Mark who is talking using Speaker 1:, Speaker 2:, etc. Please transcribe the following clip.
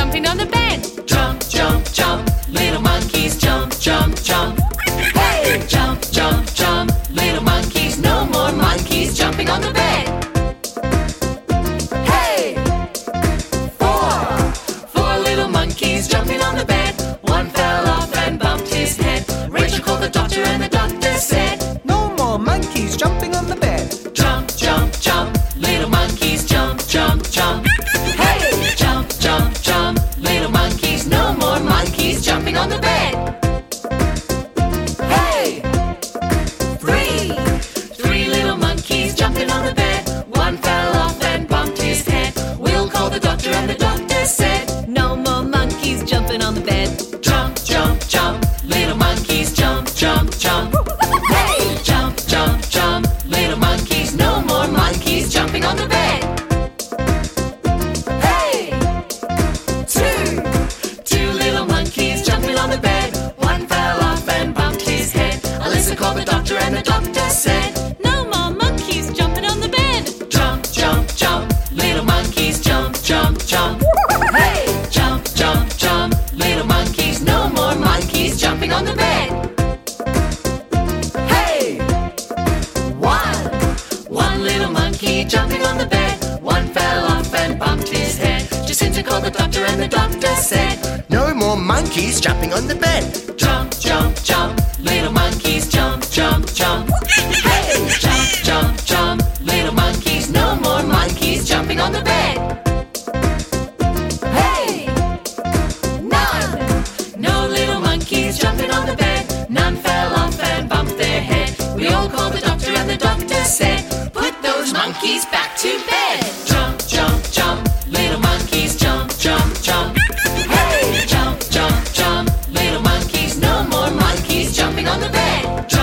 Speaker 1: on the bed.
Speaker 2: Jump, jump, jump, little monkeys, jump, jump, jump. Hey! Jump, jump, jump, little monkeys, no more monkeys jumping on the bed. Doctor and the doctor said,
Speaker 3: No more monkeys jumping on the bed.
Speaker 2: Jump, jump, jump, little monkeys, jump, jump, jump. Hey! Jump, jump, jump, little monkeys, no more monkeys jumping on the bed. Hey! Two, two little monkeys jumping on the bed. One fell off and bumped his head. Alyssa called the doctor and the doctor
Speaker 1: monkeys jumping on the bed.
Speaker 2: Jump, jump, jump, little monkeys, jump, those monkeys back to bed. Jump, jump, jump, little monkeys, jump, jump, jump. Hey! Jump, jump, jump, little monkeys, no more monkeys jumping on the bed. Jump,